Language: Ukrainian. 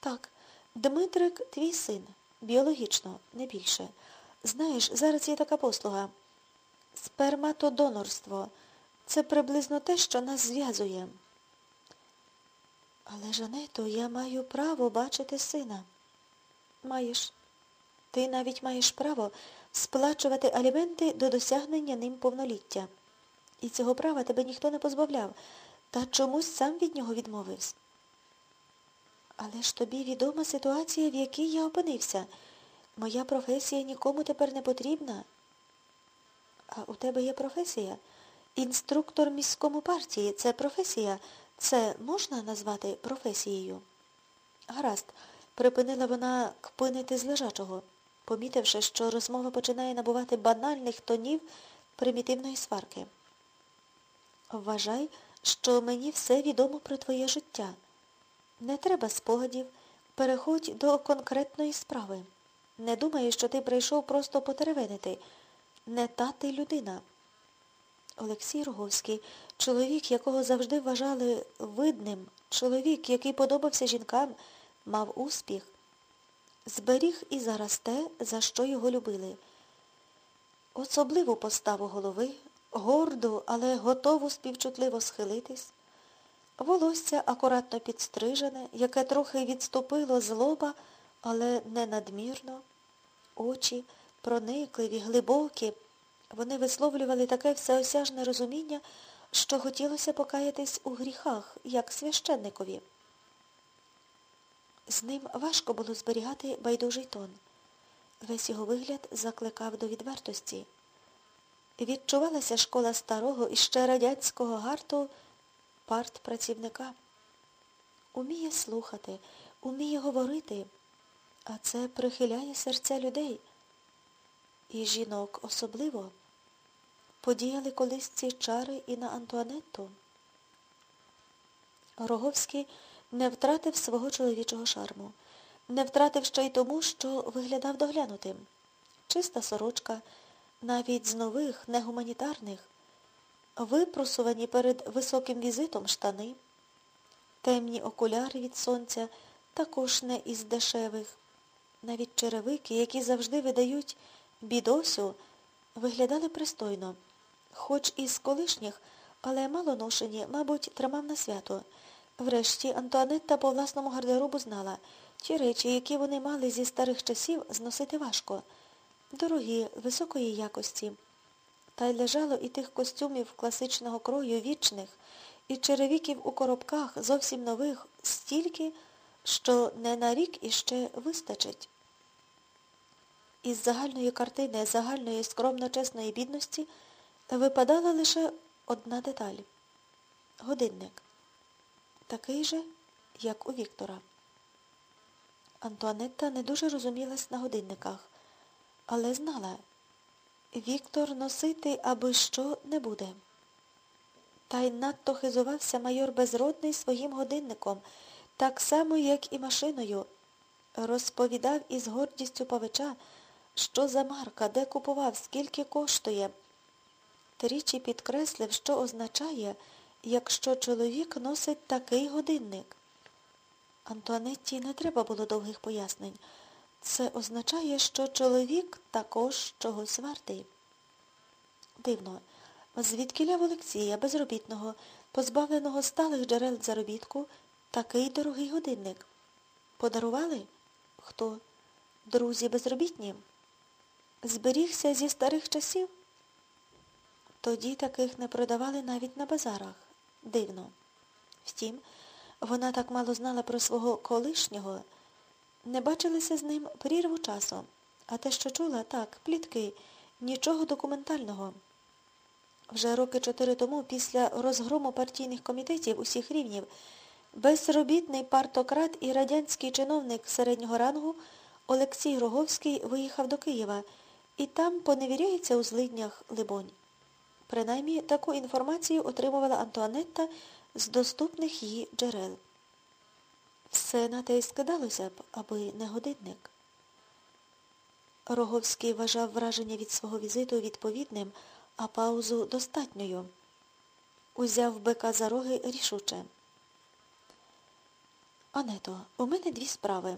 Так, Дмитрик твій син. Біологічно, не більше. Знаєш, зараз є така послуга. Сперматодонорство. Це приблизно те, що нас зв'язує. Але, Жането, я маю право бачити сина. Маєш. Ти навіть маєш право сплачувати аліменти до досягнення ним повноліття. І цього права тебе ніхто не позбавляв, та чомусь сам від нього відмовився. Але ж тобі відома ситуація, в якій я опинився. Моя професія нікому тепер не потрібна. А у тебе є професія? Інструктор міському партії це професія. Це можна назвати професією? Гаразд, припинила вона кпинити з лежачого, помітивши, що розмова починає набувати банальних тонів примітивної сварки. Вважай, що мені все відомо про твоє життя. Не треба спогадів, переходь до конкретної справи. Не думаю, що ти прийшов просто потеревенити. Не та ти людина. Олексій Роговський, чоловік, якого завжди вважали видним, чоловік, який подобався жінкам, мав успіх, зберіг і зараз те, за що його любили. Особливу поставу голови, горду, але готову співчутливо схилитись, волосся акуратно підстрижене, яке трохи відступило з лоба, але не надмірно, очі проникливі, глибокі. Вони висловлювали таке всеосяжне розуміння, що хотілося покаятись у гріхах, як священникові. З ним важко було зберігати байдужий тон. Весь його вигляд закликав до відвертості. Відчувалася школа старого і ще радянського гарту партпрацівника. Уміє слухати, уміє говорити, а це прихиляє серця людей. І жінок особливо подіяли колись ці чари і на Антуанетту. Роговський не втратив свого чоловічого шарму, не втратив ще й тому, що виглядав доглянутим. Чиста сорочка, навіть з нових, негуманітарних, випросувані перед високим візитом штани, темні окуляри від сонця, також не із дешевих, навіть черевики, які завжди видають бідосю, виглядали пристойно, хоч і з колишніх, але малоношені, мабуть, тримав на свято. Врешті Антуанетта по власному гардеробу знала, ті речі, які вони мали зі старих часів, зносити важко, дорогі, високої якості. Та й лежало і тих костюмів класичного крою вічних, і черевіків у коробках зовсім нових стільки, що не на рік іще вистачить. Із загальної картини загальної скромно-чесної бідності випадала лише одна деталь годинник. Такий же, як у Віктора. Антуанетта не дуже розумілась на годинниках, але знала, Віктор носити аби що не буде. Та й надто хизувався майор Безродний своїм годинником, так само, як і машиною. Розповідав із гордістю павича, що за марка, де купував, скільки коштує. Тричі підкреслив, що означає, якщо чоловік носить такий годинник. Антуанетті не треба було довгих пояснень. Це означає, що чоловік також чогось вартий. Дивно, звідкиля в Олексія, безробітного, позбавленого сталих джерел заробітку, такий дорогий годинник. Подарували? Хто? Друзі безробітні? Зберігся зі старих часів? Тоді таких не продавали навіть на базарах. Дивно. Втім, вона так мало знала про свого колишнього, не бачилися з ним прірву часу, а те, що чула, так, плітки, нічого документального. Вже роки чотири тому, після розгрому партійних комітетів усіх рівнів, безробітний партократ і радянський чиновник середнього рангу Олексій Роговський виїхав до Києва і там поневіряється у злиднях, либонь. Принаймні, таку інформацію отримувала Антуанетта з доступних її джерел. Все на те й скидалося б, аби не годинник. Роговський вважав враження від свого візиту відповідним, а паузу достатньою. Узяв бика за роги рішуче. Ането, у мене дві справи.